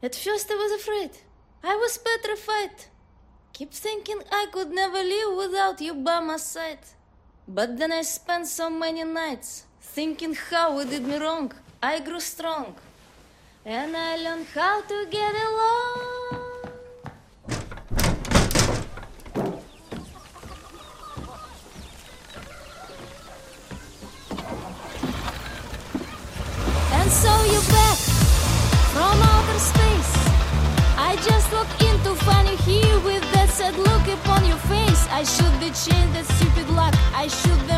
At first I was afraid. I was petrified. Keep thinking I could never live without you by my side. But then I spent so many nights thinking how you did me wrong. I grew strong. And I learned how to get along. And so you're back from outer space. I should be changed that stupid luck. I should be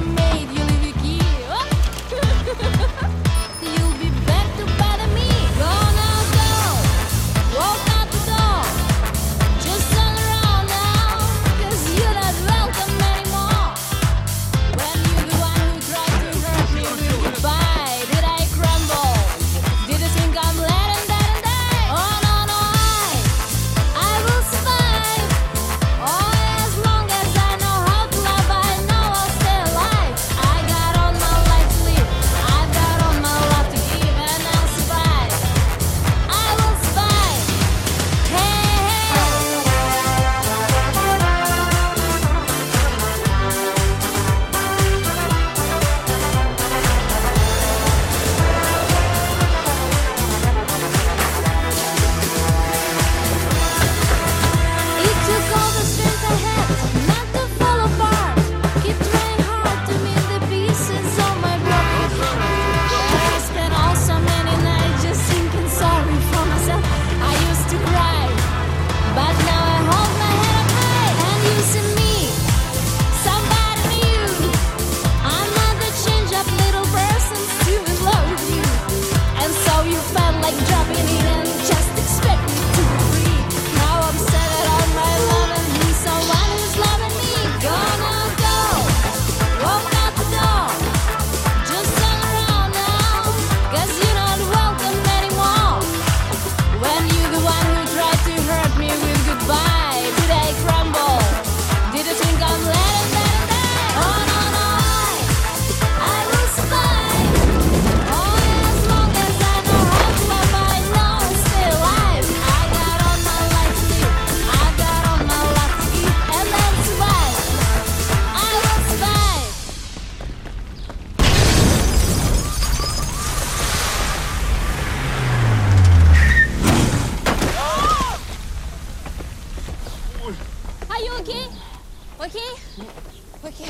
Окей.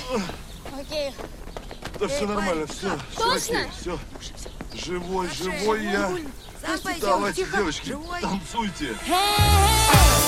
Окей. Да все нормально, все. Точно? Все. Живой, живой я. Давайте, девочки, танцуйте. Hey!